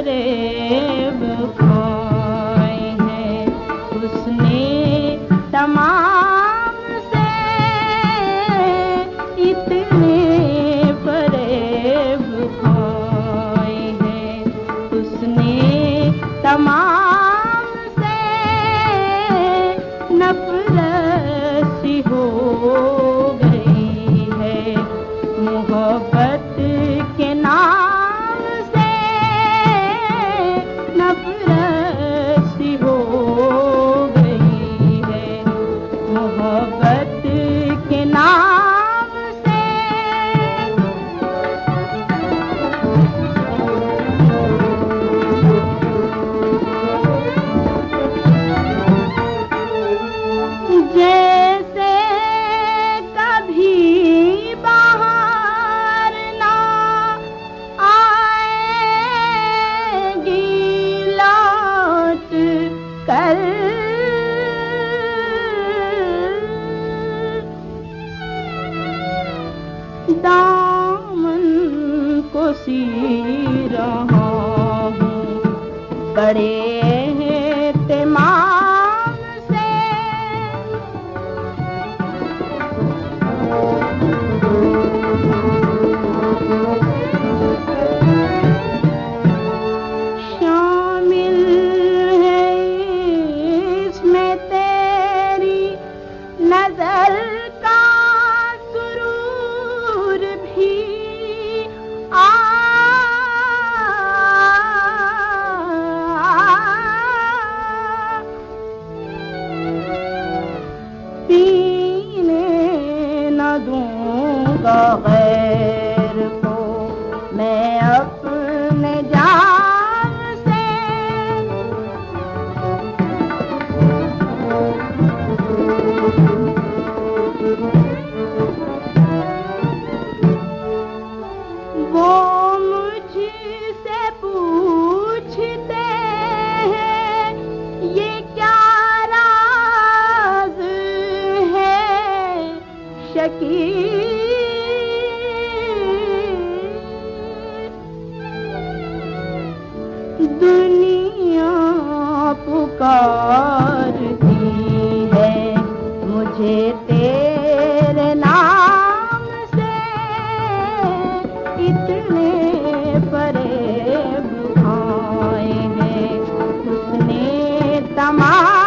फरेब खोए हैं। उसने तमाम दामन को सी रहा हूँ। बड़े दूंगा गैर पुकारती है। मुझे तेरे नाम से इतने परे बुखाए हैं। उसने तमाम